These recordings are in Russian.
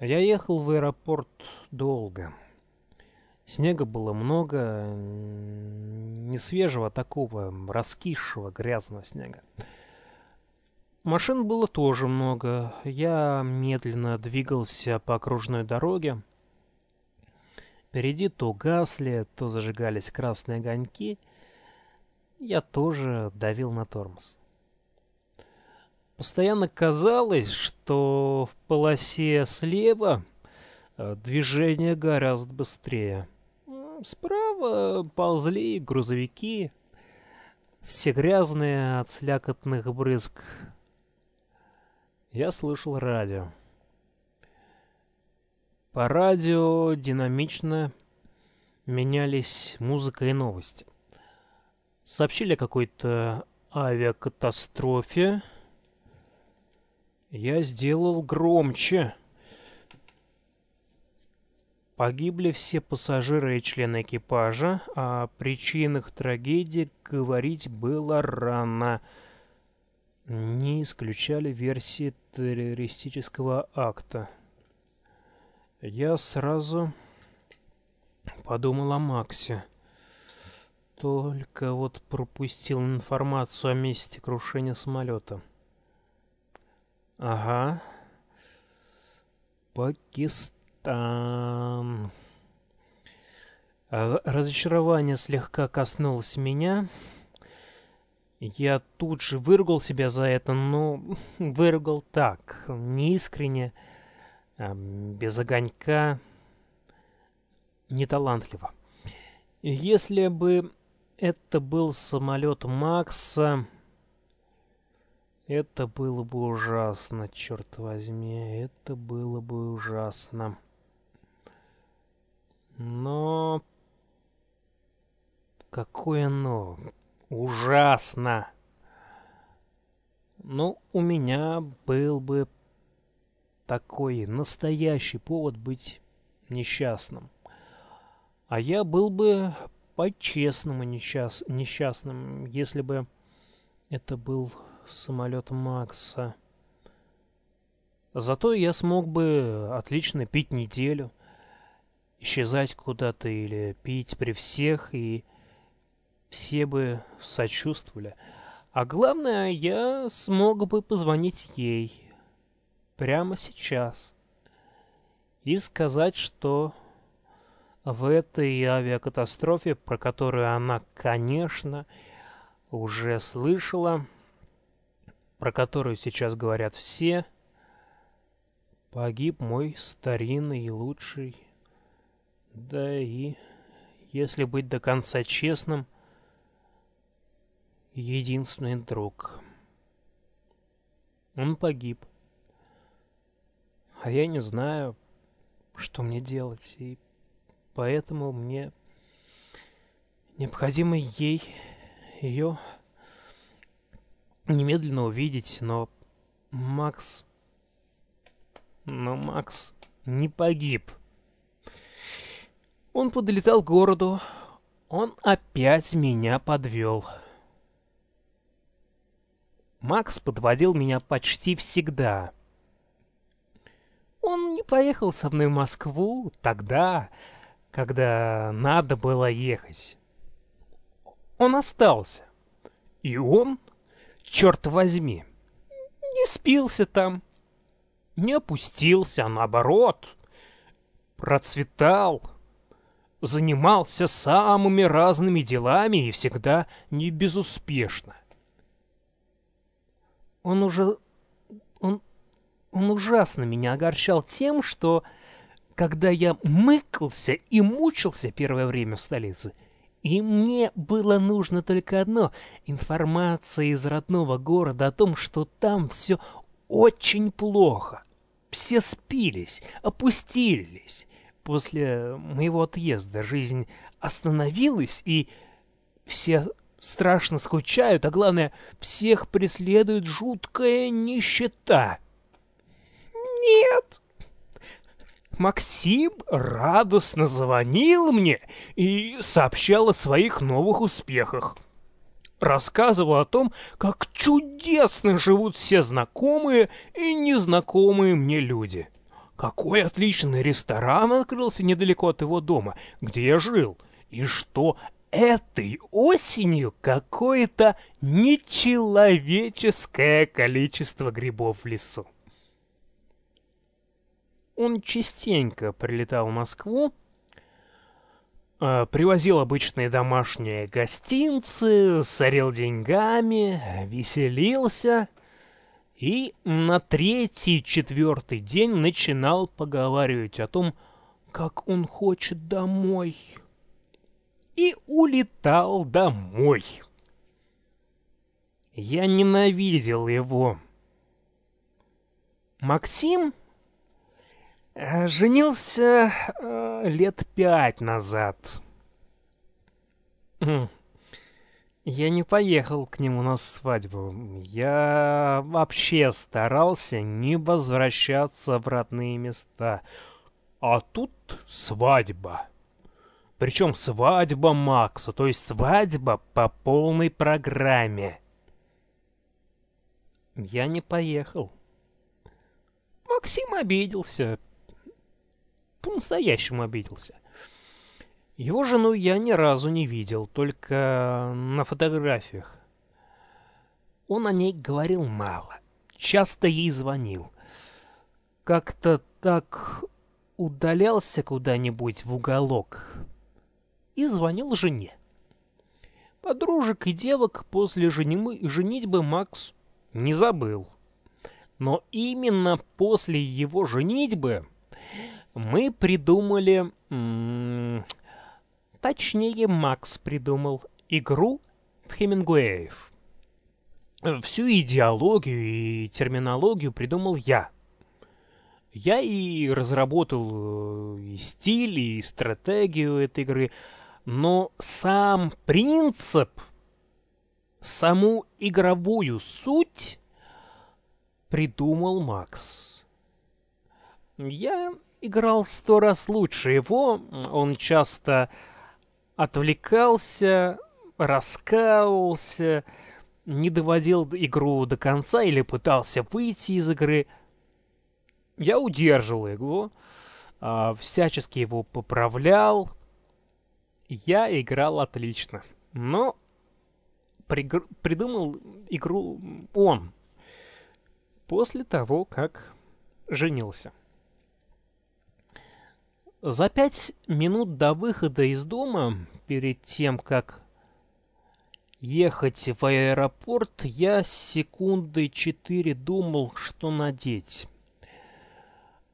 Я ехал в аэропорт долго. Снега было много, не свежего такого, раскисшего, грязного снега. Машин было тоже много. Я медленно двигался по окружной дороге. Впереди то гасли, то зажигались красные огоньки. Я тоже давил на тормоз. Постоянно казалось, что в полосе слева э, движение гораздо быстрее. Справа ползли грузовики, все грязные от слякотных брызг. Я слышал радио. По радио динамично менялись музыка и новости. Сообщили о какой-то авиакатастрофе, я сделал громче. Погибли все пассажиры и члены экипажа, а о причинах трагедии говорить было рано. Не исключали версии террористического акта. Я сразу подумал о Максе. Только вот пропустил информацию о месте крушения самолета. Ага. Пакистан. Разочарование слегка коснулось меня. Я тут же выругал себя за это, но выругал так, неискренне, а, без огонька, неталантливо. Если бы это был самолет Макса, это было бы ужасно, черт возьми, это было бы ужасно. Но... Какое но? Ужасно! Ну, у меня был бы такой настоящий повод быть несчастным. А я был бы по-честному несчаст... несчастным, если бы это был самолет Макса. Зато я смог бы отлично пить неделю, исчезать куда-то или пить при всех, и все бы сочувствовали. А главное, я смог бы позвонить ей прямо сейчас и сказать, что в этой авиакатастрофе, про которую она, конечно, уже слышала, про которую сейчас говорят все, погиб мой старинный и лучший, да и, если быть до конца честным, единственный друг. Он погиб. А я не знаю, что мне делать, и поэтому мне необходимо ей ее немедленно увидеть, но Макс... Но Макс не погиб. Он подлетал к городу. Он опять меня подвел. Макс подводил меня почти всегда. Он не поехал со мной в Москву тогда, когда надо было ехать. Он остался. И он черт возьми, не спился там, не опустился, а наоборот, процветал, занимался самыми разными делами и всегда не безуспешно. Он уже... он... он ужасно меня огорчал тем, что, когда я мыкался и мучился первое время в столице, — и мне было нужно только одно — информация из родного города о том, что там все очень плохо. Все спились, опустились. После моего отъезда жизнь остановилась, и все страшно скучают, а главное, всех преследует жуткая нищета. Нет, Максим радостно звонил мне и сообщал о своих новых успехах. Рассказывал о том, как чудесно живут все знакомые и незнакомые мне люди. какой отличный ресторан открылся недалеко от его дома, где я жил, и что этой осенью какое-то нечеловеческое количество грибов в лесу. Он частенько прилетал в Москву, э, привозил обычные домашние гостинцы, сорил деньгами, веселился и на третий-четвертый день начинал поговаривать о том, как он хочет домой. И улетал домой. Я ненавидел его. Максим женился э, лет пять назад. Я не поехал к нему на свадьбу. Я вообще старался не возвращаться в родные места. А тут свадьба. Причем свадьба Макса, то есть свадьба по полной программе. Я не поехал. Максим обиделся, по-настоящему обиделся. Его жену я ни разу не видел, только на фотографиях. Он о ней говорил мало, часто ей звонил. Как-то так удалялся куда-нибудь в уголок и звонил жене. Подружек и девок после женитьбы Макс не забыл. Но именно после его женитьбы мы придумали... точнее, Макс придумал игру Хемингуэев. Всю идеологию и терминологию придумал я. Я и разработал э, и стиль, и стратегию этой игры, но сам принцип, саму игровую суть придумал Макс. Я играл в сто раз лучше его. Он часто отвлекался, раскаивался, не доводил игру до конца или пытался выйти из игры. Я удерживал его, а, всячески его поправлял. Я играл отлично, но придумал игру он после того, как женился. За пять минут до выхода из дома, перед тем, как ехать в аэропорт, я секунды четыре думал, что надеть.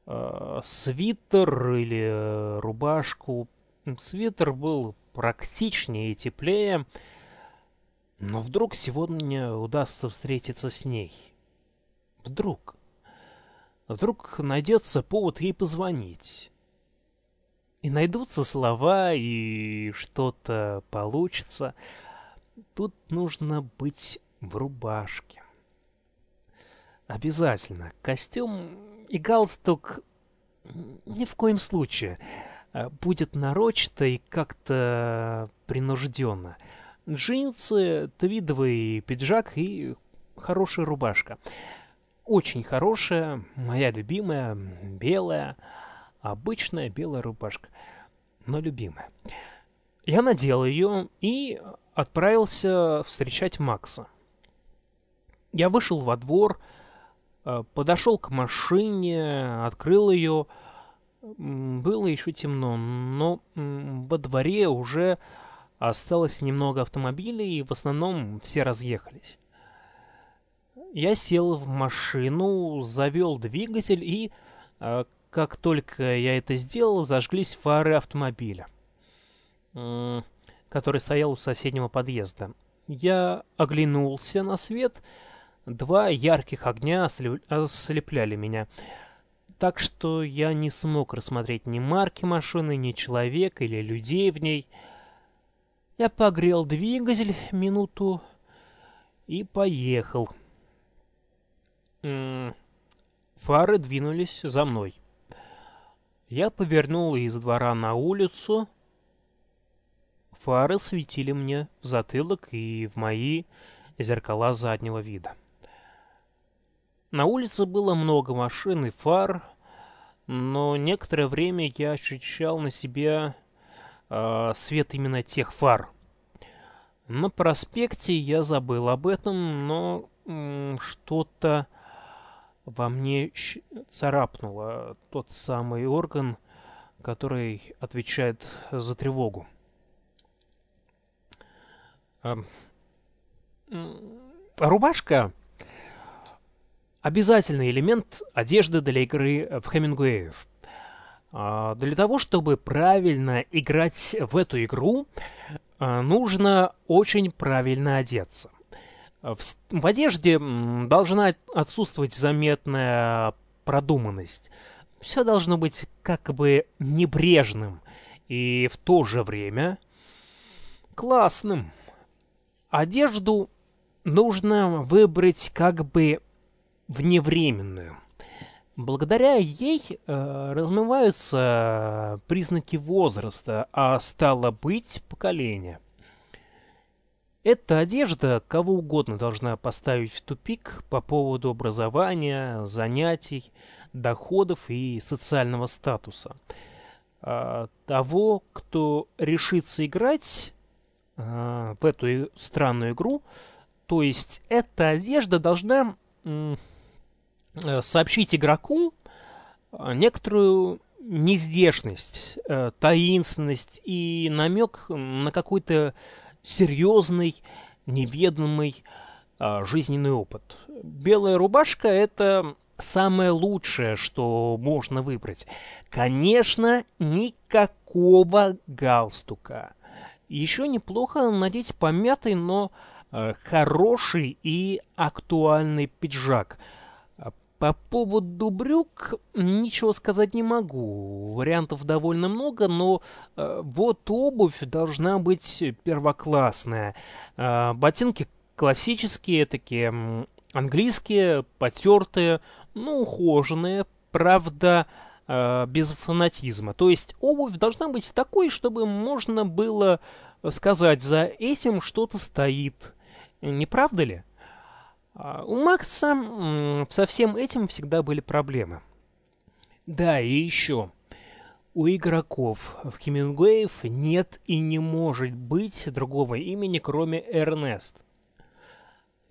Э, свитер или э, рубашку. Свитер был практичнее и теплее, но вдруг сегодня удастся встретиться с ней. Вдруг. Вдруг найдется повод ей позвонить. И найдутся слова, и что-то получится. Тут нужно быть в рубашке. Обязательно. Костюм и галстук ни в коем случае. А, будет нарочито и как-то принужденно. Джинсы, твидовый пиджак и хорошая рубашка. Очень хорошая, моя любимая, белая. Обычная белая рубашка, но любимая. Я надел ее и отправился встречать Макса. Я вышел во двор, э, подошел к машине, открыл ее. Было еще темно, но во дворе уже осталось немного автомобилей, и в основном все разъехались. Я сел в машину, завел двигатель и, э, как только я это сделал, зажглись фары автомобиля, который стоял у соседнего подъезда. Я оглянулся на свет, два ярких огня ослепляли меня, так что я не смог рассмотреть ни марки машины, ни человека или людей в ней. Я погрел двигатель минуту и поехал. Фары двинулись за мной. Я повернул из двора на улицу. Фары светили мне в затылок и в мои зеркала заднего вида. На улице было много машин и фар. но некоторое время я ощущал на себе э, свет именно тех фар. На проспекте я забыл об этом, но что-то во мне царапнуло тот самый орган, который отвечает за тревогу. Рубашка — обязательный элемент одежды для игры в Хемингуэев. А, для того, чтобы правильно играть в эту игру, а, нужно очень правильно одеться. В, в одежде должна отсутствовать заметная продуманность. Все должно быть как бы небрежным и в то же время классным. Одежду нужно выбрать как бы вневременную. Благодаря ей э, размываются признаки возраста, а стало быть поколения. Эта одежда кого угодно должна поставить в тупик по поводу образования, занятий, доходов и социального статуса. А, того, кто решится играть а, в эту странную игру, то есть эта одежда должна Э, сообщить игроку э, некоторую нездешность, э, таинственность и намек на какой-то серьезный, неведомый жизненный опыт. Белая рубашка — это самое лучшее, что можно выбрать. Конечно, никакого галстука. Еще неплохо надеть помятый, но хороший и актуальный пиджак — по поводу брюк ничего сказать не могу. Вариантов довольно много, но э, вот обувь должна быть первоклассная. Э, ботинки классические, такие английские, потертые, ну, ухоженные, правда, э, без фанатизма. То есть обувь должна быть такой, чтобы можно было сказать, за этим что-то стоит. Не правда ли? А, у Макса со всем этим всегда были проблемы. Да, и еще. У игроков в Хемингуэев нет и не может быть другого имени, кроме Эрнест.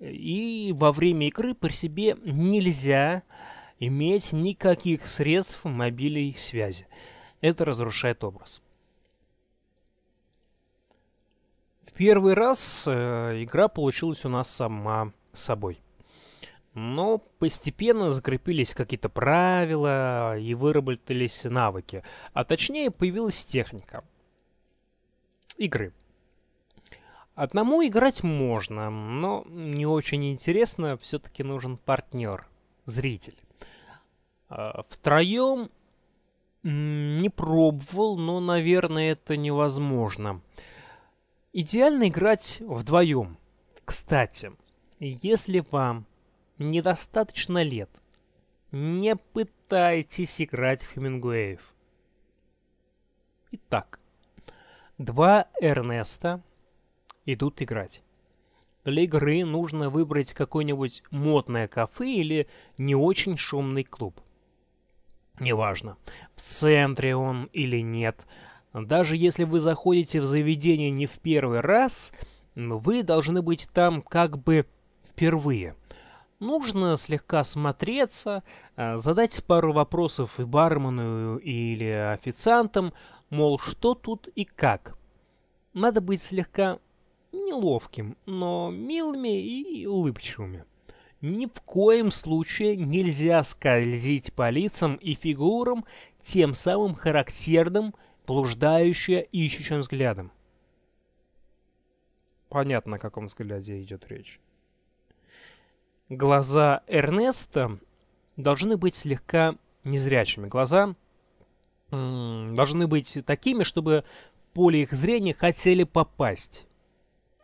И во время игры при себе нельзя иметь никаких средств мобилей связи. Это разрушает образ. В первый раз э, игра получилась у нас сама собой. Но постепенно закрепились какие-то правила и выработались навыки, а точнее появилась техника игры. Одному играть можно, но не очень интересно, все-таки нужен партнер, зритель. А, втроем не пробовал, но, наверное, это невозможно. Идеально играть вдвоем. Кстати, если вам недостаточно лет, не пытайтесь играть в Хемингуэев. Итак, два Эрнеста идут играть. Для игры нужно выбрать какое-нибудь модное кафе или не очень шумный клуб. Неважно, в центре он или нет. Даже если вы заходите в заведение не в первый раз, вы должны быть там как бы впервые. Нужно слегка смотреться, э, задать пару вопросов и бармену или официантам, мол, что тут и как. Надо быть слегка неловким, но милыми и улыбчивыми. Ни в коем случае нельзя скользить по лицам и фигурам тем самым характерным, блуждающим, ищущим взглядом. Понятно, о каком взгляде идет речь. Глаза Эрнеста должны быть слегка незрячими. Глаза должны быть такими, чтобы поле их зрения хотели попасть.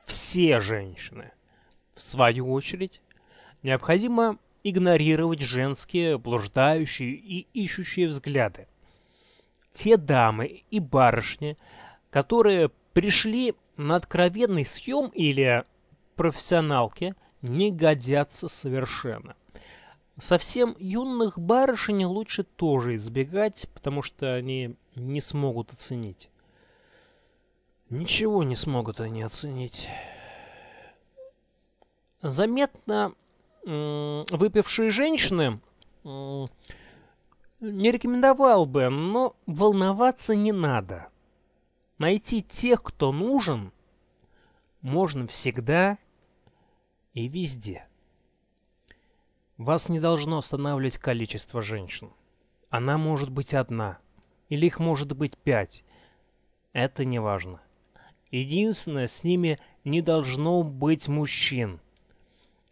Все женщины. В свою очередь, необходимо игнорировать женские, блуждающие и ищущие взгляды. Те дамы и барышни, которые пришли на откровенный съем или профессионалки – не годятся совершенно. Совсем юных барышень лучше тоже избегать, потому что они не смогут оценить. Ничего не смогут они оценить. Заметно выпившие женщины не рекомендовал бы, но волноваться не надо. Найти тех, кто нужен, можно всегда и везде. Вас не должно останавливать количество женщин. Она может быть одна, или их может быть пять. Это не важно. Единственное, с ними не должно быть мужчин.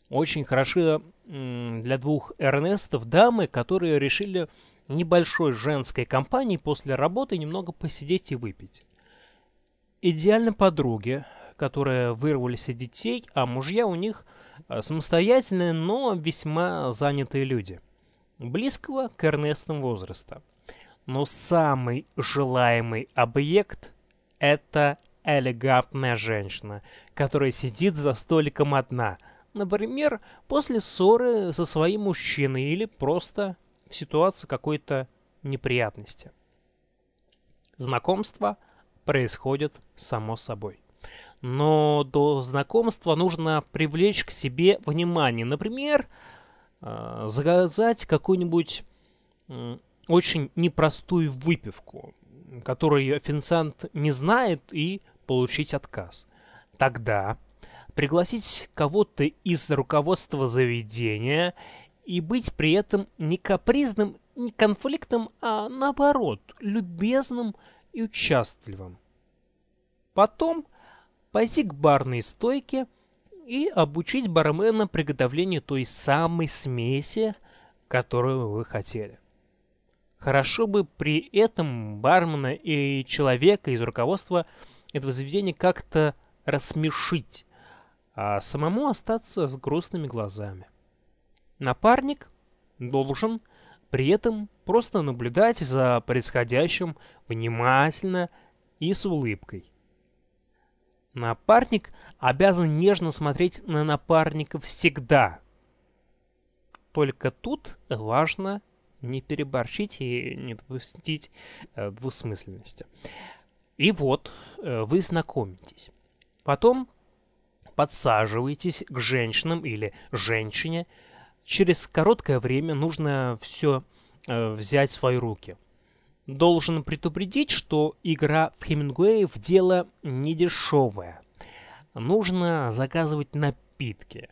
Очень хороши для двух Эрнестов дамы, которые решили небольшой женской компании после работы немного посидеть и выпить. Идеально подруги, которые вырвались от детей, а мужья у них э, самостоятельные, но весьма занятые люди, близкого к Эрнестам возраста. Но самый желаемый объект – это элегантная женщина, которая сидит за столиком одна, например, после ссоры со своим мужчиной или просто в ситуации какой-то неприятности. Знакомство происходит само собой. Но до знакомства нужно привлечь к себе внимание. Например, э, заказать какую-нибудь очень непростую выпивку, которую официант не знает, и получить отказ. Тогда пригласить кого-то из руководства заведения и быть при этом не капризным, не конфликтным, а наоборот, любезным и участливым. Потом пойти к барной стойке и обучить бармена приготовлению той самой смеси, которую вы хотели. Хорошо бы при этом бармена и человека из руководства этого заведения как-то рассмешить, а самому остаться с грустными глазами. Напарник должен при этом просто наблюдать за происходящим внимательно и с улыбкой. Напарник обязан нежно смотреть на напарника всегда. Только тут важно не переборщить и не допустить э, двусмысленности. И вот э, вы знакомитесь. Потом подсаживаетесь к женщинам или женщине, через короткое время нужно все э, взять в свои руки. Должен предупредить, что игра в Хемингуэев дело недешевое. Нужно заказывать напитки.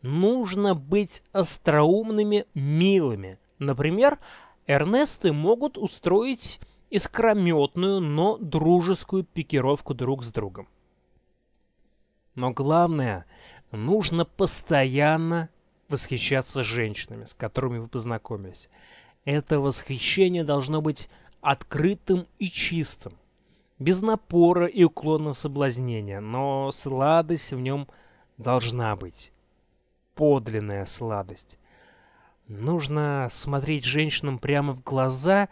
Нужно быть остроумными, милыми. Например, Эрнесты могут устроить искрометную, но дружескую пикировку друг с другом. Но главное, нужно постоянно восхищаться женщинами, с которыми вы познакомились. Это восхищение должно быть открытым и чистым, без напора и уклонного соблазнения, но сладость в нем должна быть. Подлинная сладость. Нужно смотреть женщинам прямо в глаза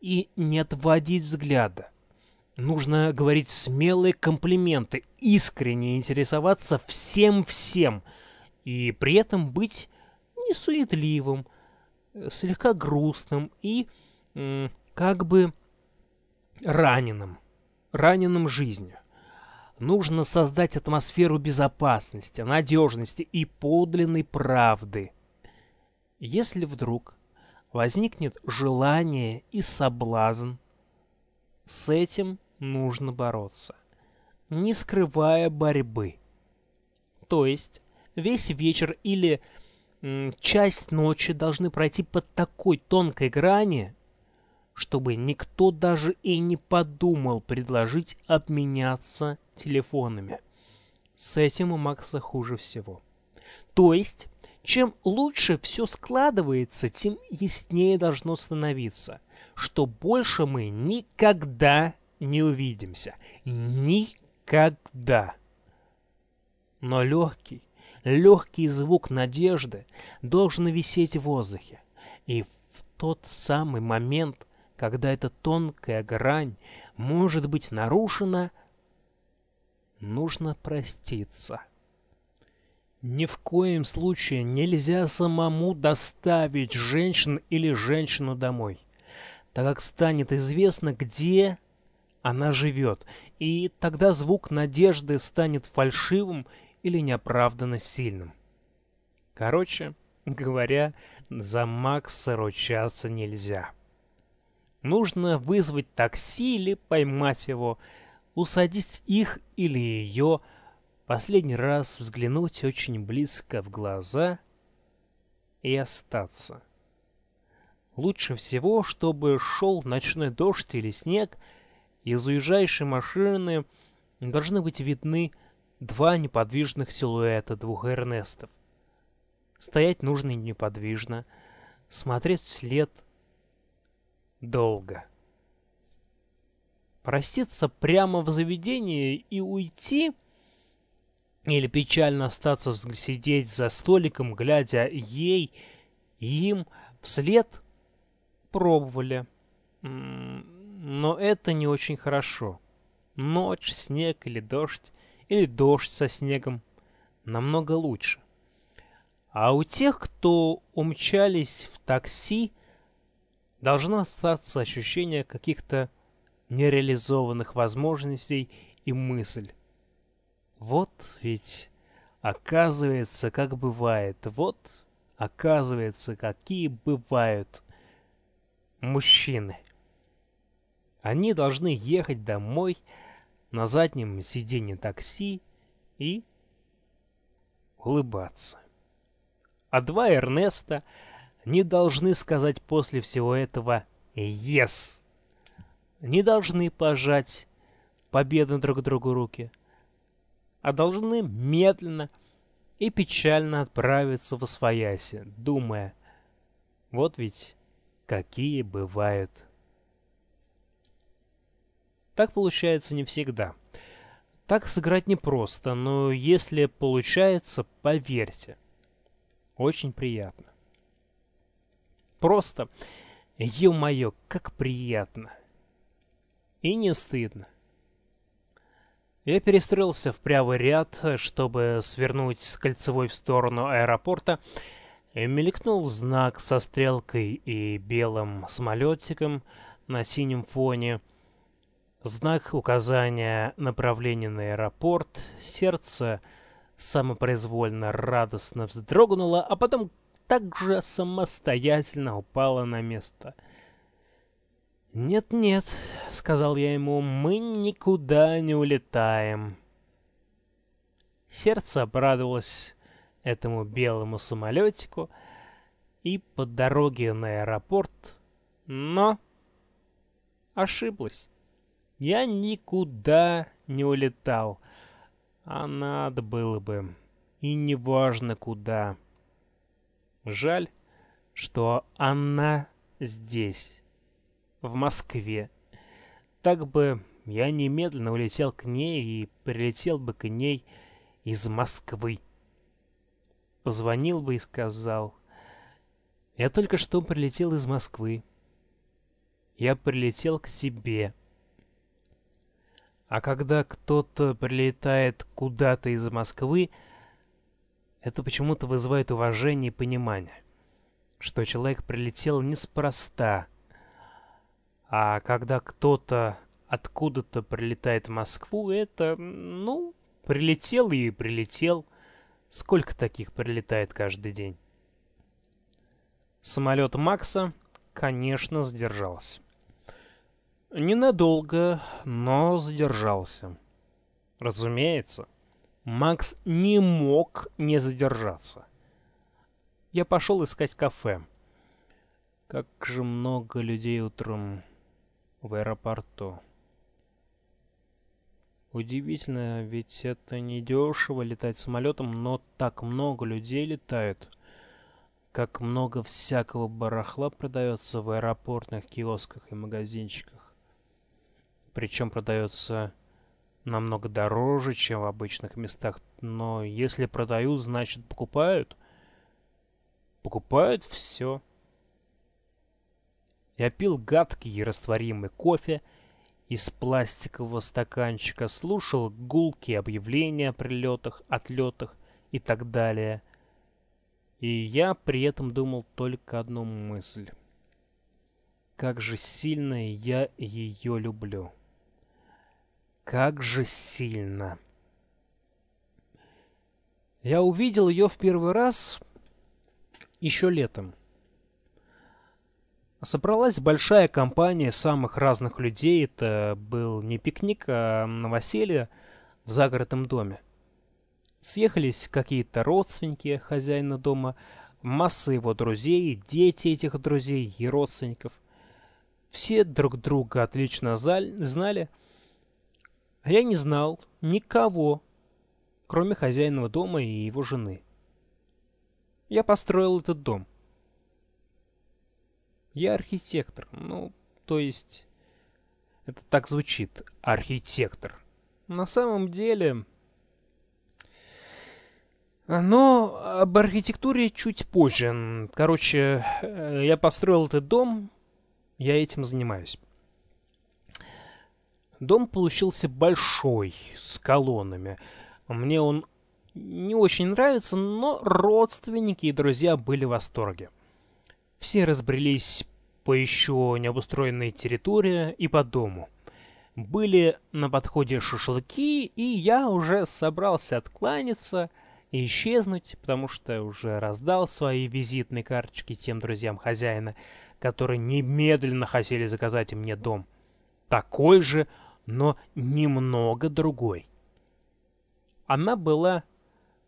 и не отводить взгляда. Нужно говорить смелые комплименты, искренне интересоваться всем-всем – и при этом быть несуетливым, слегка грустным и как бы раненым, раненым жизнью. Нужно создать атмосферу безопасности, надежности и подлинной правды. Если вдруг возникнет желание и соблазн, с этим нужно бороться, не скрывая борьбы. То есть весь вечер или часть ночи должны пройти под такой тонкой грани, чтобы никто даже и не подумал предложить обменяться телефонами. С этим у Макса хуже всего. То есть, чем лучше все складывается, тем яснее должно становиться, что больше мы никогда не увидимся. Никогда. Но легкий, легкий звук надежды должен висеть в воздухе. И в тот самый момент, когда эта тонкая грань может быть нарушена, нужно проститься. Ни в коем случае нельзя самому доставить женщин или женщину домой, так как станет известно, где она живет, и тогда звук надежды станет фальшивым или неоправданно сильным. Короче говоря, за Макса ручаться нельзя. Нужно вызвать такси или поймать его, усадить их или ее, последний раз взглянуть очень близко в глаза и остаться. Лучше всего, чтобы шел ночной дождь или снег, из уезжающей машины должны быть видны два неподвижных силуэта двух Эрнестов. Стоять нужно неподвижно, смотреть вслед долго. Проститься прямо в заведении и уйти или печально остаться сидеть за столиком, глядя ей, им вслед, пробовали. Но это не очень хорошо. Ночь, снег или дождь, или дождь со снегом намного лучше. А у тех, кто умчались в такси, должно остаться ощущение каких-то нереализованных возможностей и мысль. Вот ведь оказывается, как бывает, вот оказывается, какие бывают мужчины. Они должны ехать домой на заднем сиденье такси и улыбаться. А два Эрнеста не должны сказать после всего этого «Yes!» Не должны пожать победно друг другу руки – а должны медленно и печально отправиться в Освояси, думая, вот ведь какие бывают. Так получается не всегда. Так сыграть непросто, но если получается, поверьте, очень приятно. Просто, ё-моё, как приятно. И не стыдно. Я перестроился в правый ряд, чтобы свернуть с кольцевой в сторону аэропорта, мелькнул знак со стрелкой и белым самолетиком на синем фоне. Знак указания направления на аэропорт, сердце самопроизвольно радостно вздрогнуло, а потом также самостоятельно упало на место — «Нет-нет», — сказал я ему, — «мы никуда не улетаем». Сердце обрадовалось этому белому самолетику и по дороге на аэропорт, но ошиблась. Я никуда не улетал, а надо было бы, и неважно куда. Жаль, что она здесь в Москве. Так бы я немедленно улетел к ней и прилетел бы к ней из Москвы. Позвонил бы и сказал, «Я только что прилетел из Москвы. Я прилетел к тебе». А когда кто-то прилетает куда-то из Москвы, это почему-то вызывает уважение и понимание, что человек прилетел неспроста, а когда кто-то откуда-то прилетает в Москву, это, ну, прилетел и прилетел. Сколько таких прилетает каждый день? Самолет Макса, конечно, задержался. Ненадолго, но задержался. Разумеется, Макс не мог не задержаться. Я пошел искать кафе. Как же много людей утром в аэропорту. Удивительно, ведь это не дешево летать самолетом, но так много людей летают. Как много всякого барахла продается в аэропортных киосках и магазинчиках. Причем продается намного дороже, чем в обычных местах. Но если продают, значит покупают. Покупают все. Я пил гадкий растворимый кофе из пластикового стаканчика, слушал гулкие объявления о прилетах, отлетах и так далее. И я при этом думал только одну мысль. Как же сильно я ее люблю. Как же сильно. Я увидел ее в первый раз еще летом. Собралась большая компания самых разных людей. Это был не пикник, а новоселье в загородном доме. Съехались какие-то родственники хозяина дома, масса его друзей, дети этих друзей и родственников. Все друг друга отлично знали, а я не знал никого, кроме хозяина дома и его жены. Я построил этот дом. Я архитектор. Ну, то есть... Это так звучит. Архитектор. На самом деле... Но об архитектуре чуть позже. Короче, э, я построил этот дом, я этим занимаюсь. Дом получился большой, с колоннами. Мне он не очень нравится, но родственники и друзья были в восторге. Все разбрелись по еще необустроенной территории и по дому. Были на подходе шашлыки, и я уже собрался откланяться и исчезнуть, потому что уже раздал свои визитные карточки тем друзьям хозяина, которые немедленно хотели заказать мне дом. Такой же, но немного другой. Она была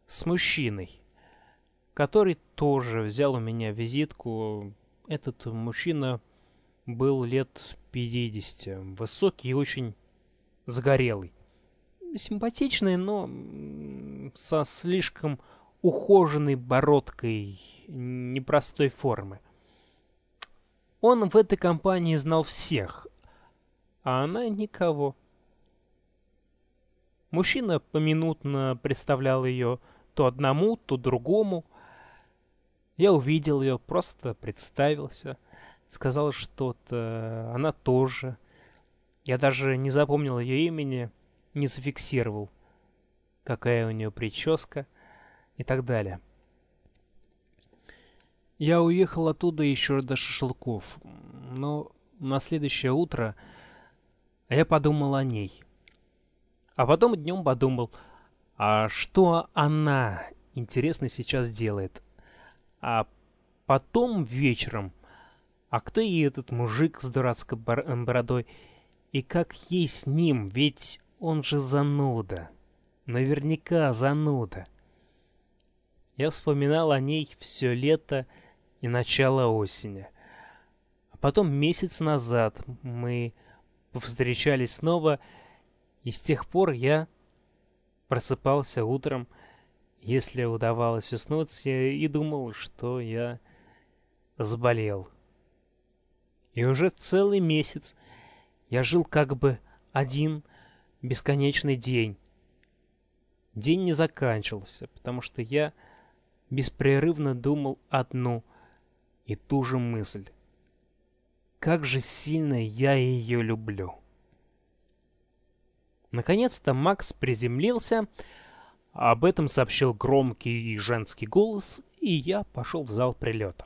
с мужчиной, который тоже взял у меня визитку. Этот мужчина был лет 50, высокий и очень загорелый. Симпатичный, но со слишком ухоженной бородкой непростой формы. Он в этой компании знал всех, а она никого. Мужчина поминутно представлял ее то одному, то другому. Я увидел ее, просто представился, сказал что-то, она тоже. Я даже не запомнил ее имени, не зафиксировал, какая у нее прическа и так далее. Я уехал оттуда еще до шашлыков, но на следующее утро я подумал о ней. А потом днем подумал, а что она, интересно, сейчас делает? А потом вечером, а кто ей этот мужик с дурацкой бородой? И как ей с ним, ведь он же зануда. Наверняка зануда. Я вспоминал о ней все лето и начало осени. А потом месяц назад мы повстречались снова, и с тех пор я просыпался утром, если удавалось уснуть, и думал, что я заболел. И уже целый месяц я жил как бы один бесконечный день. День не заканчивался, потому что я беспрерывно думал одну и ту же мысль. Как же сильно я ее люблю. Наконец-то Макс приземлился, об этом сообщил громкий женский голос, и я пошел в зал прилета.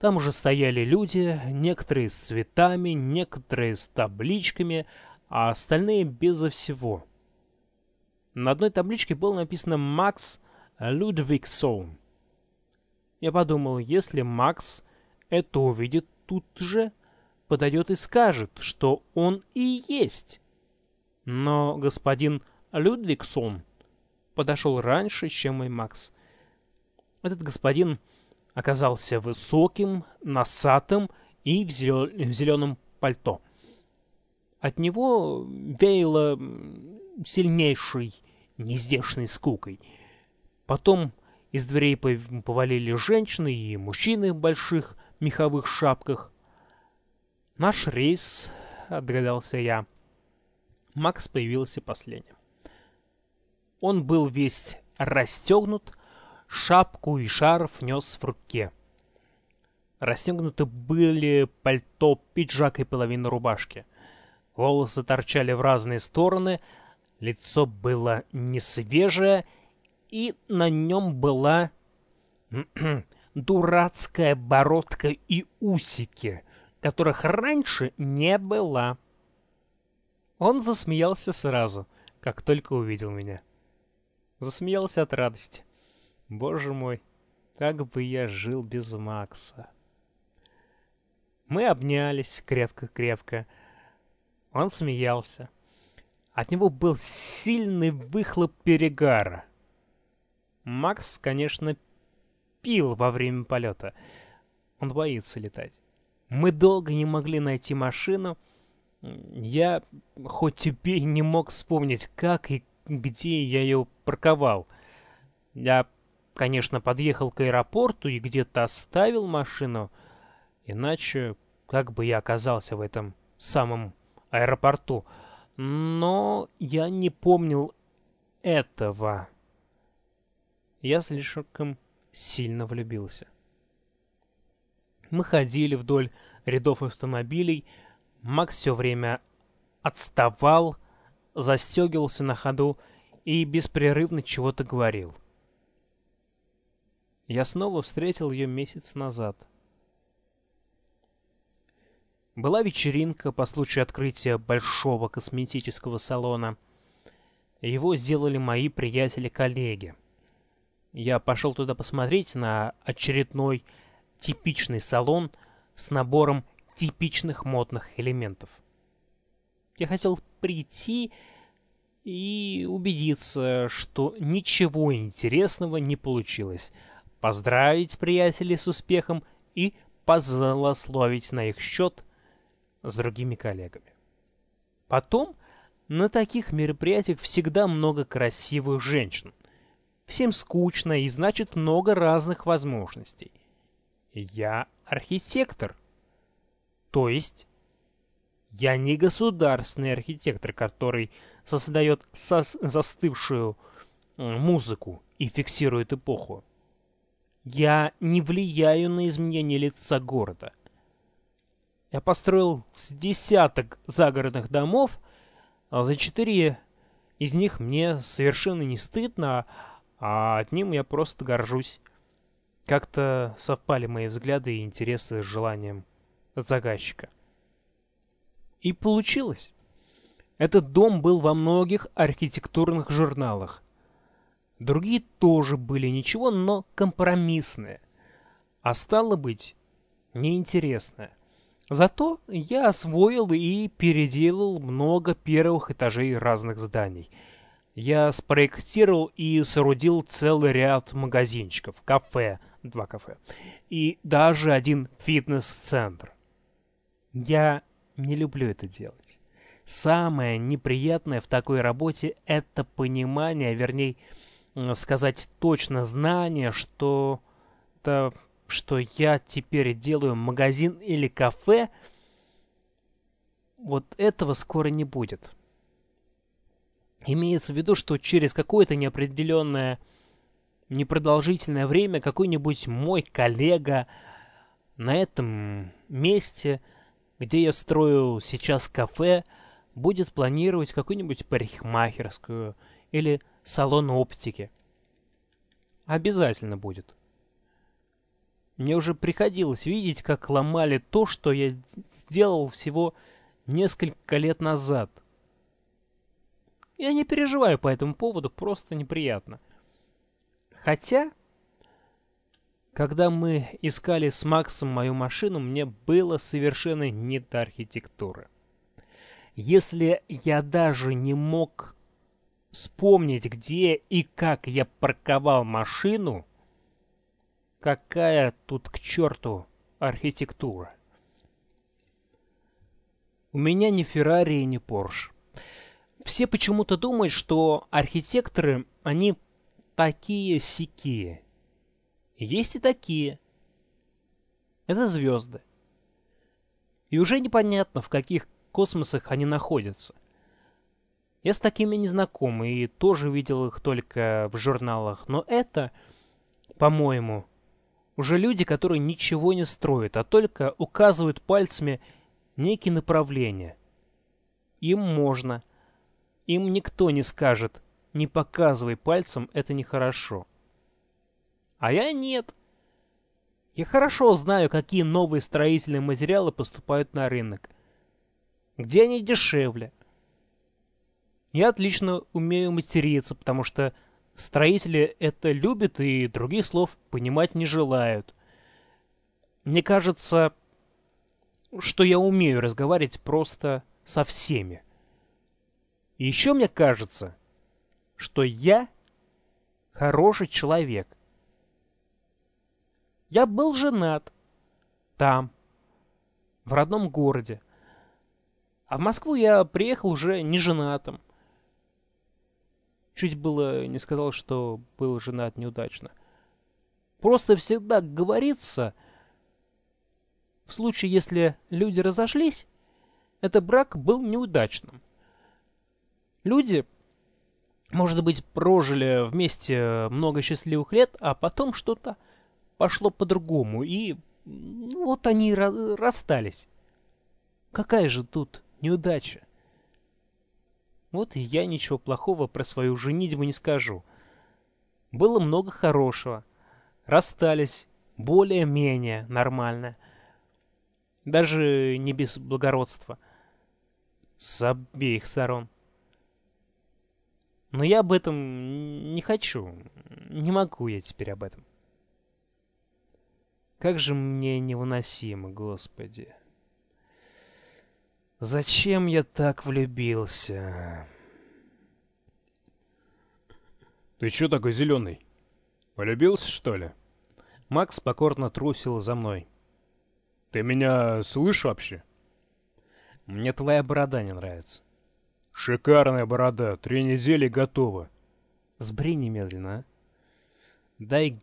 Там уже стояли люди, некоторые с цветами, некоторые с табличками, а остальные безо всего. На одной табличке было написано «Макс Людвигсон». Я подумал, если Макс это увидит тут же, подойдет и скажет, что он и есть но господин Людвигсон подошел раньше, чем и Макс. Этот господин оказался высоким, носатым и в, зелё... в зеленом пальто. От него веяло сильнейшей нездешной скукой. Потом из дверей повалили женщины и мужчины больших меховых шапках. «Наш рейс», — отгадался я, — Макс появился последним. Он был весь расстегнут, шапку и шарф нес в руке. Расстегнуты были пальто, пиджак и половина рубашки. Волосы торчали в разные стороны, лицо было несвежее, и на нем была дурацкая бородка и усики, которых раньше не было. Он засмеялся сразу, как только увидел меня. Засмеялся от радости. Боже мой, как бы я жил без Макса. Мы обнялись крепко-крепко. Он смеялся. От него был сильный выхлоп перегара. Макс, конечно, пил во время полета. Он боится летать. Мы долго не могли найти машину. Я, хоть теперь не мог вспомнить, как и где я ее парковал. Я, конечно, подъехал к аэропорту и где-то оставил машину, иначе как бы я оказался в этом самом аэропорту. Но я не помнил этого. Я слишком сильно влюбился. Мы ходили вдоль рядов автомобилей, Макс все время отставал, застегивался на ходу и беспрерывно чего-то говорил. Я снова встретил ее месяц назад. Была вечеринка по случаю открытия большого косметического салона. Его сделали мои приятели-коллеги. Я пошел туда посмотреть на очередной типичный салон с набором типичных модных элементов. Я хотел прийти и убедиться, что ничего интересного не получилось, поздравить приятелей с успехом и позлословить на их счет с другими коллегами. Потом на таких мероприятиях всегда много красивых женщин. Всем скучно и значит много разных возможностей. Я архитектор. То есть я не государственный архитектор, который создает застывшую музыку и фиксирует эпоху. Я не влияю на изменение лица города. Я построил с десяток загородных домов, а за четыре из них мне совершенно не стыдно, а одним я просто горжусь. Как-то совпали мои взгляды и интересы с желанием заказчика. И получилось. Этот дом был во многих архитектурных журналах. Другие тоже были ничего, но компромиссные. А стало быть, неинтересное. Зато я освоил и переделал много первых этажей разных зданий. Я спроектировал и соорудил целый ряд магазинчиков, кафе, два кафе, и даже один фитнес-центр. Я не люблю это делать. Самое неприятное в такой работе — это понимание, вернее, сказать точно знание, что, то, что я теперь делаю магазин или кафе, вот этого скоро не будет. Имеется в виду, что через какое-то неопределенное непродолжительное время какой-нибудь мой коллега на этом месте, где я строю сейчас кафе, будет планировать какую-нибудь парикмахерскую или салон оптики. Обязательно будет. Мне уже приходилось видеть, как ломали то, что я сделал всего несколько лет назад. Я не переживаю по этому поводу, просто неприятно. Хотя, когда мы искали с Максом мою машину, мне было совершенно не до архитектуры. Если я даже не мог вспомнить, где и как я парковал машину, какая тут к черту архитектура? У меня ни Феррари ни Порш. Все почему-то думают, что архитекторы, они такие-сякие. Есть и такие. Это звезды. И уже непонятно, в каких космосах они находятся. Я с такими не знаком и тоже видел их только в журналах, но это, по-моему, уже люди, которые ничего не строят, а только указывают пальцами некие направления. Им можно. Им никто не скажет не показывай пальцем, это нехорошо. А я нет. Я хорошо знаю, какие новые строительные материалы поступают на рынок. Где они дешевле. Я отлично умею мастериться, потому что строители это любят и других слов понимать не желают. Мне кажется, что я умею разговаривать просто со всеми. И еще мне кажется, что я хороший человек. Я был женат. Там. В родном городе. А в Москву я приехал уже не женатым. Чуть было не сказал, что был женат неудачно. Просто всегда говорится, в случае, если люди разошлись, этот брак был неудачным. Люди, может быть, прожили вместе много счастливых лет, а потом что-то пошло по-другому, и ну, вот они расстались. Какая же тут неудача? Вот и я ничего плохого про свою женитьбу не скажу. Было много хорошего. Расстались более-менее нормально. Даже не без благородства. С обеих сторон. Но я об этом не хочу. Не могу я теперь об этом. Как же мне невыносимо, Господи. Зачем я так влюбился? Ты чё такой зеленый? Полюбился, что ли? Макс покорно трусил за мной. Ты меня слышишь вообще? Мне твоя борода не нравится. Шикарная борода, три недели готова. Сбрей немедленно, а. Дай...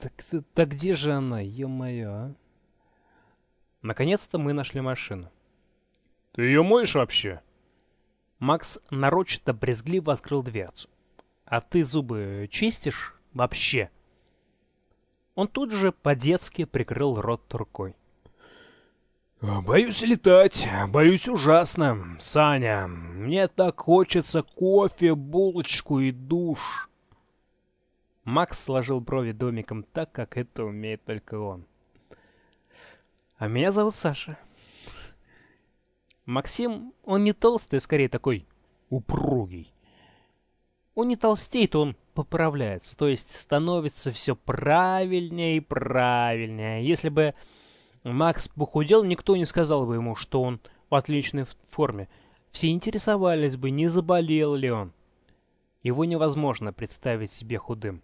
Так, так где же она, ё-моё, а? Наконец-то мы нашли машину. Ты ее моешь вообще? Макс нарочито брезгливо открыл дверцу. А ты зубы чистишь вообще? Он тут же по-детски прикрыл рот рукой. «Боюсь летать, боюсь ужасно. Саня, мне так хочется кофе, булочку и душ». Макс сложил брови домиком так, как это умеет только он. «А меня зовут Саша». Максим, он не толстый, скорее такой упругий. Он не толстеет, он поправляется, то есть становится все правильнее и правильнее. Если бы Макс похудел, никто не сказал бы ему, что он в отличной форме. Все интересовались бы, не заболел ли он. Его невозможно представить себе худым.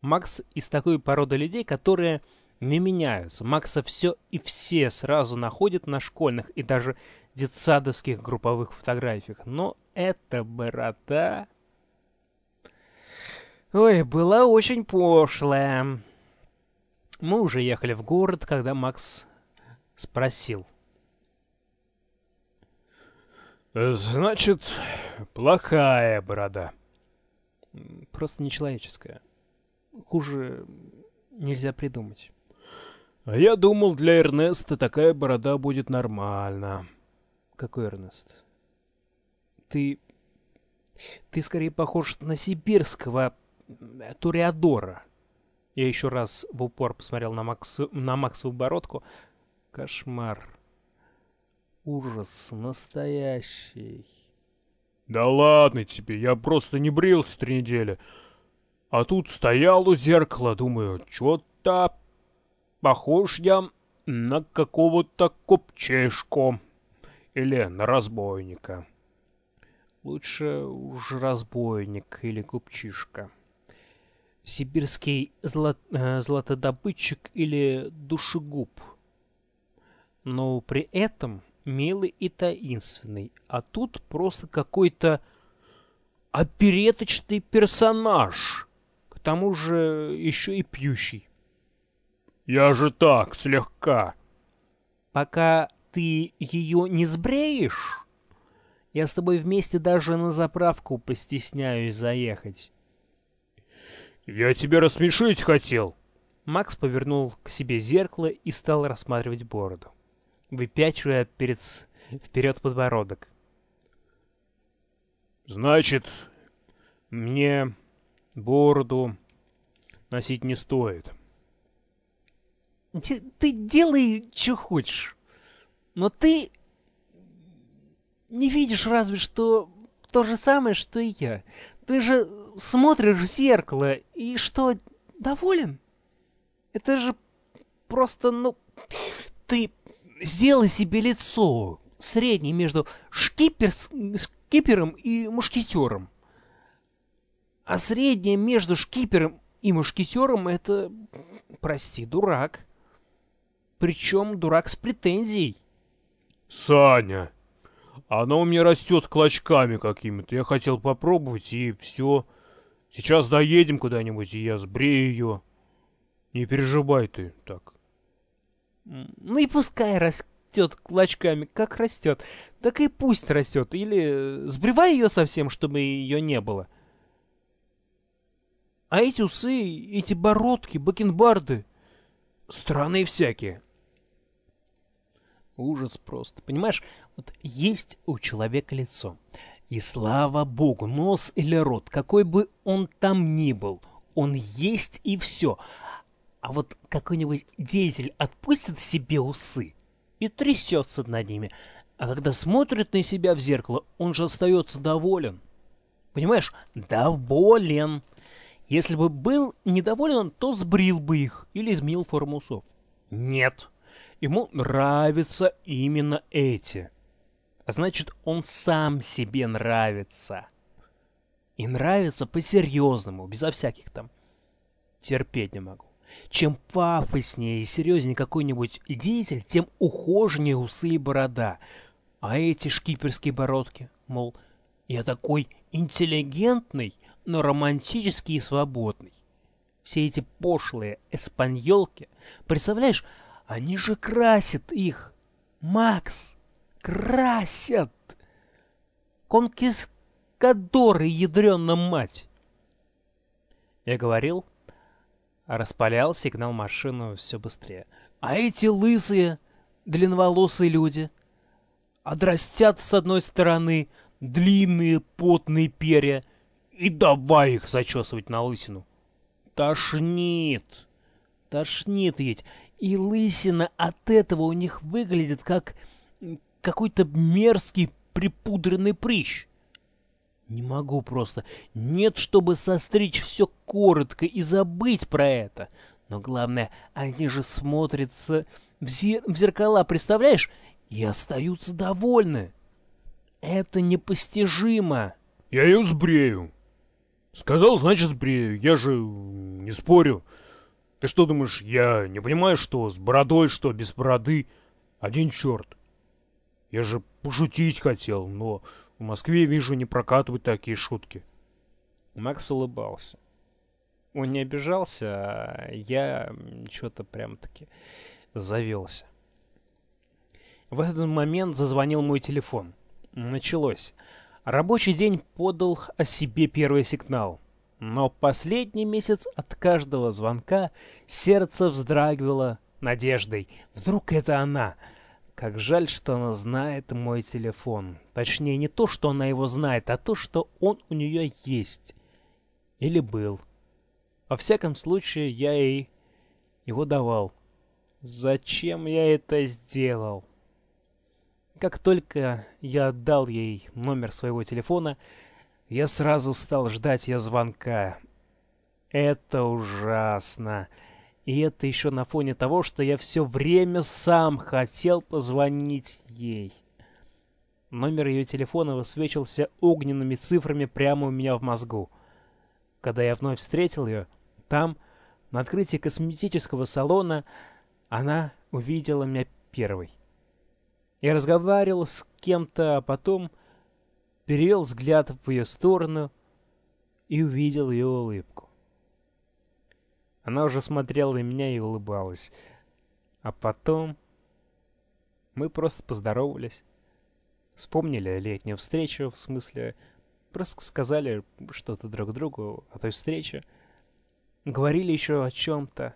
Макс из такой породы людей, которые не меняются. Макса все и все сразу находят на школьных и даже детсадовских групповых фотографиях. Но эта борода... Ой, была очень пошлая. Мы уже ехали в город, когда Макс спросил. «Значит, плохая борода». «Просто нечеловеческая. Хуже нельзя придумать». А я думал, для Эрнеста такая борода будет нормально. Какой Эрнест? Ты... Ты скорее похож на сибирского Туреадора. Я еще раз в упор посмотрел на, Макс... на Максову бородку. Кошмар. Ужас настоящий. Да ладно тебе, я просто не брился три недели. А тут стоял у зеркала, думаю, что-то Похож я на какого-то купчешку или на разбойника. Лучше уж разбойник или купчишка. Сибирский зло... э, златодобытчик или душегуб. Но при этом милый и таинственный, а тут просто какой-то опереточный персонаж, к тому же еще и пьющий. Я же так, слегка. Пока ты ее не сбреешь, я с тобой вместе даже на заправку постесняюсь заехать. Я тебя рассмешить хотел. Макс повернул к себе зеркало и стал рассматривать бороду, выпячивая перед... вперед подбородок. Значит, Мне бороду носить не стоит. Ты, ты делай, что хочешь. Но ты не видишь разве что то же самое, что и я. Ты же смотришь в зеркало и что, доволен? Это же просто, ну... Ты сделай себе лицо среднее между шкиперс... шкипером и мушкетером. А среднее между шкипером и мушкетером это, прости, дурак. Причем дурак с претензией. Саня, она у меня растет клочками какими-то. Я хотел попробовать, и все. Сейчас доедем куда-нибудь, и я сбрею ее. Не переживай ты так. Ну и пускай растет клочками, как растет. Так и пусть растет. Или сбривай ее совсем, чтобы ее не было. А эти усы, эти бородки, бакенбарды, странные всякие. Ужас просто. Понимаешь, вот есть у человека лицо. И слава богу, нос или рот, какой бы он там ни был, он есть и все. А вот какой-нибудь деятель отпустит себе усы и трясется над ними, а когда смотрит на себя в зеркало, он же остается доволен. Понимаешь? Доволен. Если бы был недоволен, то сбрил бы их или изменил форму усов. Нет. Ему нравятся именно эти. А значит, он сам себе нравится. И нравится по-серьезному, безо всяких там. Терпеть не могу. Чем пафоснее и серьезнее какой-нибудь деятель, тем ухоженнее усы и борода. А эти шкиперские бородки, мол, я такой интеллигентный, но романтический и свободный. Все эти пошлые эспаньолки, представляешь, они же красят их. Макс, красят. Конкискадоры, ядрёна мать. Я говорил, распалял сигнал машину все быстрее. А эти лысые, длинноволосые люди отрастят с одной стороны длинные потные перья и давай их зачесывать на лысину. Тошнит. Тошнит ведь. И лысина от этого у них выглядит как какой-то мерзкий припудренный прыщ. Не могу просто. Нет, чтобы состричь все коротко и забыть про это. Но главное, они же смотрятся в, зер в зеркала, представляешь? И остаются довольны. Это непостижимо. Я ее сбрею. Сказал, значит сбрею. Я же не спорю. Ты что думаешь, я не понимаю, что с бородой, что без бороды? Один черт. Я же пошутить хотел, но в Москве, вижу, не прокатывают такие шутки. Макс улыбался. Он не обижался, а я что-то прям-таки завелся. В этот момент зазвонил мой телефон. Началось. Рабочий день подал о себе первый сигнал. Но последний месяц от каждого звонка сердце вздрагивало надеждой. Вдруг это она — как жаль, что она знает мой телефон. Точнее, не то, что она его знает, а то, что он у нее есть. Или был. Во всяком случае, я ей его давал. Зачем я это сделал? Как только я отдал ей номер своего телефона, я сразу стал ждать ее звонка. Это ужасно. И это еще на фоне того, что я все время сам хотел позвонить ей. Номер ее телефона высвечился огненными цифрами прямо у меня в мозгу. Когда я вновь встретил ее, там, на открытии косметического салона, она увидела меня первой. Я разговаривал с кем-то, а потом перевел взгляд в ее сторону и увидел ее улыбку. Она уже смотрела на меня и улыбалась. А потом... Мы просто поздоровались. Вспомнили летнюю встречу, в смысле... Просто сказали что-то друг другу о той встрече. Говорили еще о чем-то.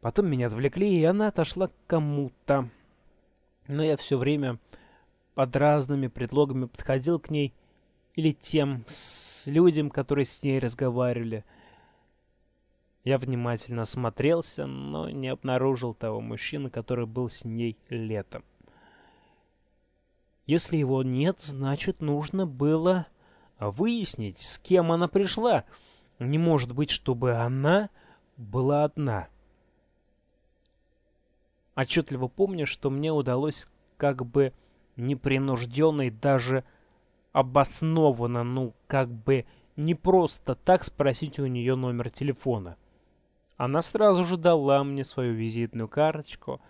Потом меня отвлекли, и она отошла к кому-то. Но я все время под разными предлогами подходил к ней или тем с людям, которые с ней разговаривали. Я внимательно осмотрелся, но не обнаружил того мужчины, который был с ней летом. Если его нет, значит, нужно было выяснить, с кем она пришла. Не может быть, чтобы она была одна. Отчетливо помню, что мне удалось как бы непринужденно и даже обоснованно, ну, как бы не просто так спросить у нее номер телефона. Она сразу же дала мне свою визитную карточку,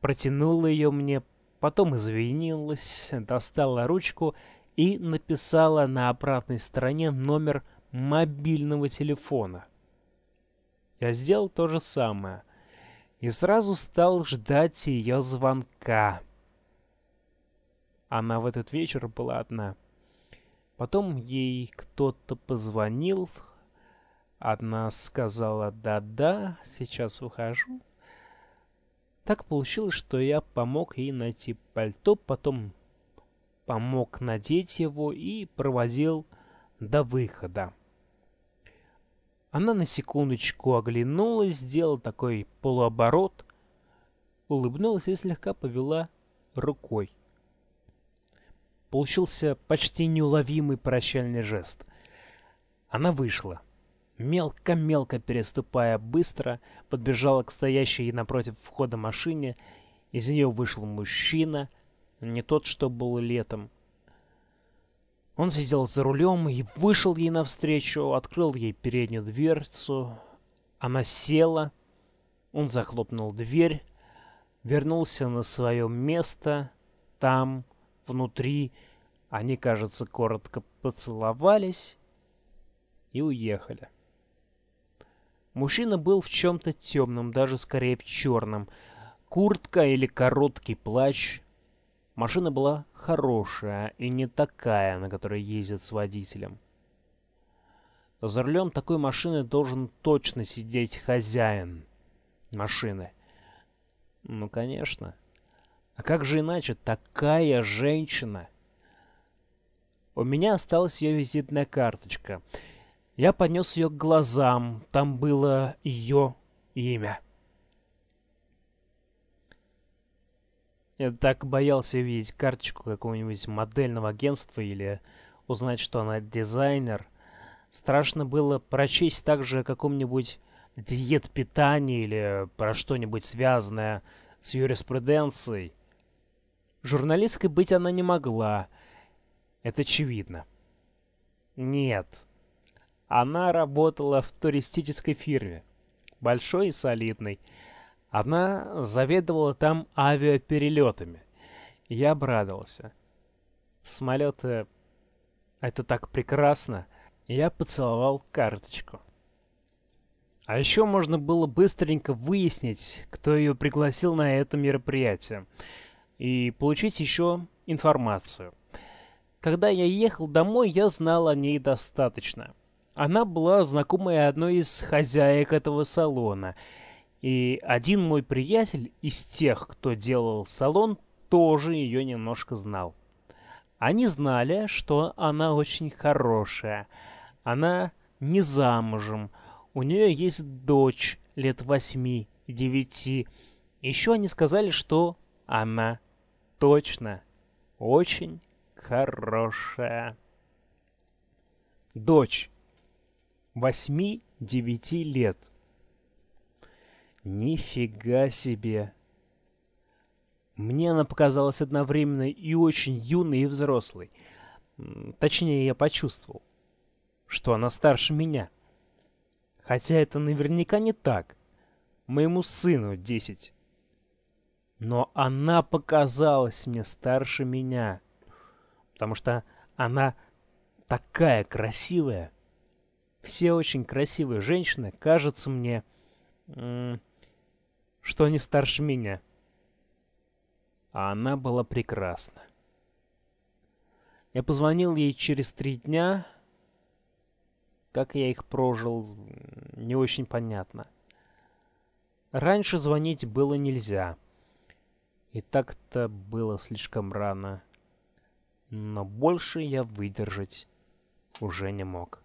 протянула ее мне, потом извинилась, достала ручку и написала на обратной стороне номер мобильного телефона. Я сделал то же самое и сразу стал ждать ее звонка. Она в этот вечер была одна. Потом ей кто-то позвонил. Одна сказала «да-да, сейчас ухожу». Так получилось, что я помог ей найти пальто, потом помог надеть его и проводил до выхода. Она на секундочку оглянулась, сделала такой полуоборот, улыбнулась и слегка повела рукой. Получился почти неуловимый прощальный жест. Она вышла. Мелко-мелко переступая быстро, подбежала к стоящей напротив входа машине. Из нее вышел мужчина, не тот, что был летом. Он сидел за рулем и вышел ей навстречу, открыл ей переднюю дверцу. Она села, он захлопнул дверь, вернулся на свое место, там внутри. Они, кажется, коротко поцеловались и уехали. Мужчина был в чем-то темном, даже скорее в черном. Куртка или короткий плащ. Машина была хорошая и не такая, на которой ездят с водителем. За рулем такой машины должен точно сидеть хозяин машины. Ну, конечно. А как же иначе? Такая женщина! У меня осталась ее визитная карточка. Я поднес ее к глазам. Там было ее имя. Я так боялся увидеть карточку какого-нибудь модельного агентства или узнать, что она дизайнер. Страшно было прочесть также о каком-нибудь диет питания или про что-нибудь связанное с юриспруденцией. Журналисткой быть она не могла. Это очевидно. Нет. Она работала в туристической фирме. Большой и солидной. Она заведовала там авиаперелетами. Я обрадовался. Самолеты... Это так прекрасно. Я поцеловал карточку. А еще можно было быстренько выяснить, кто ее пригласил на это мероприятие и получить еще информацию. Когда я ехал домой, я знал о ней достаточно. Она была знакомой одной из хозяек этого салона, и один мой приятель из тех, кто делал салон, тоже ее немножко знал. Они знали, что она очень хорошая, она не замужем, у нее есть дочь лет восьми-девяти. Еще они сказали, что она точно очень хорошая. Дочь. Восьми-девяти лет. Нифига себе. Мне она показалась одновременно и очень юной, и взрослой. Точнее, я почувствовал, что она старше меня. Хотя это наверняка не так. Моему сыну десять но она показалась мне старше меня, потому что она такая красивая. Все очень красивые женщины кажутся мне, что они старше меня. А она была прекрасна. Я позвонил ей через три дня. Как я их прожил, не очень понятно. Раньше звонить было нельзя. И так-то было слишком рано. Но больше я выдержать уже не мог.